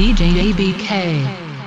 DJ ABK.